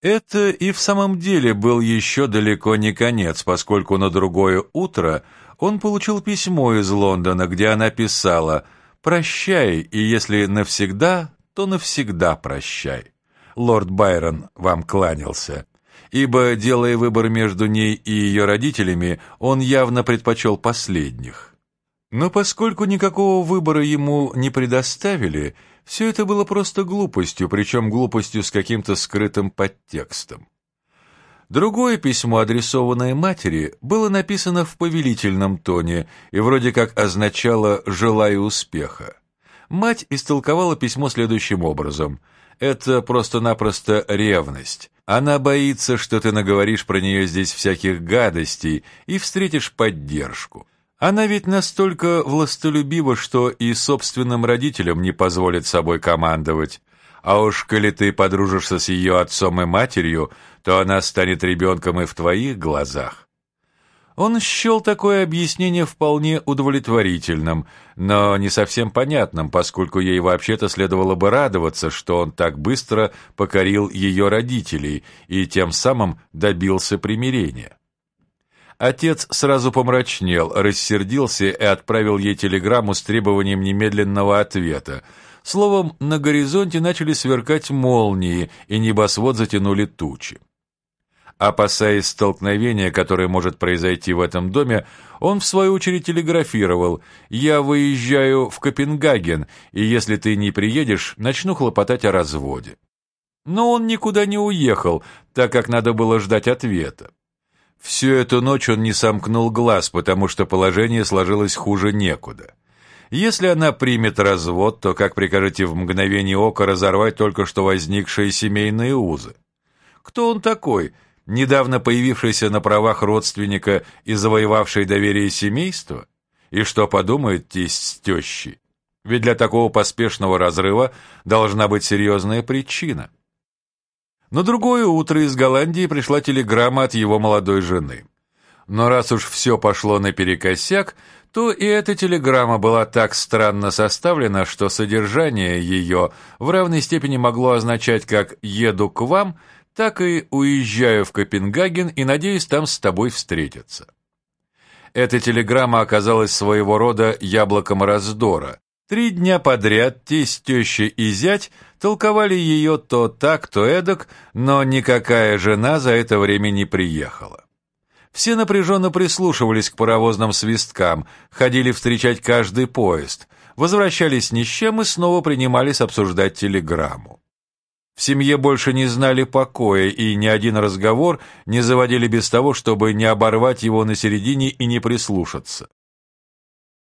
Это и в самом деле был еще далеко не конец, поскольку на другое утро он получил письмо из Лондона, где она писала «Прощай, и если навсегда, то навсегда прощай». Лорд Байрон вам кланялся, ибо, делая выбор между ней и ее родителями, он явно предпочел последних. Но поскольку никакого выбора ему не предоставили, все это было просто глупостью, причем глупостью с каким-то скрытым подтекстом. Другое письмо, адресованное матери, было написано в повелительном тоне и вроде как означало «желаю успеха». Мать истолковала письмо следующим образом. «Это просто-напросто ревность. Она боится, что ты наговоришь про нее здесь всяких гадостей и встретишь поддержку. Она ведь настолько властолюбива, что и собственным родителям не позволит собой командовать. А уж коли ты подружишься с ее отцом и матерью, то она станет ребенком и в твоих глазах. Он счел такое объяснение вполне удовлетворительным, но не совсем понятным, поскольку ей вообще-то следовало бы радоваться, что он так быстро покорил ее родителей и тем самым добился примирения. Отец сразу помрачнел, рассердился и отправил ей телеграмму с требованием немедленного ответа. Словом, на горизонте начали сверкать молнии, и небосвод затянули тучи. Опасаясь столкновения, которое может произойти в этом доме, он в свою очередь телеграфировал «Я выезжаю в Копенгаген, и если ты не приедешь, начну хлопотать о разводе». Но он никуда не уехал, так как надо было ждать ответа. Всю эту ночь он не сомкнул глаз, потому что положение сложилось хуже некуда. Если она примет развод, то как прикажете в мгновение ока разорвать только что возникшие семейные узы? Кто он такой, недавно появившийся на правах родственника и завоевавший доверие семейства? И что подумает тесть с тещей? Ведь для такого поспешного разрыва должна быть серьезная причина. На другое утро из Голландии пришла телеграмма от его молодой жены. Но раз уж все пошло наперекосяк, то и эта телеграмма была так странно составлена, что содержание ее в равной степени могло означать как «еду к вам», так и «уезжаю в Копенгаген и надеюсь там с тобой встретиться». Эта телеграмма оказалась своего рода яблоком раздора, Три дня подряд тесть, теща и зять толковали ее то так, то эдак, но никакая жена за это время не приехала. Все напряженно прислушивались к паровозным свисткам, ходили встречать каждый поезд, возвращались ни с чем и снова принимались обсуждать телеграмму. В семье больше не знали покоя, и ни один разговор не заводили без того, чтобы не оборвать его на середине и не прислушаться.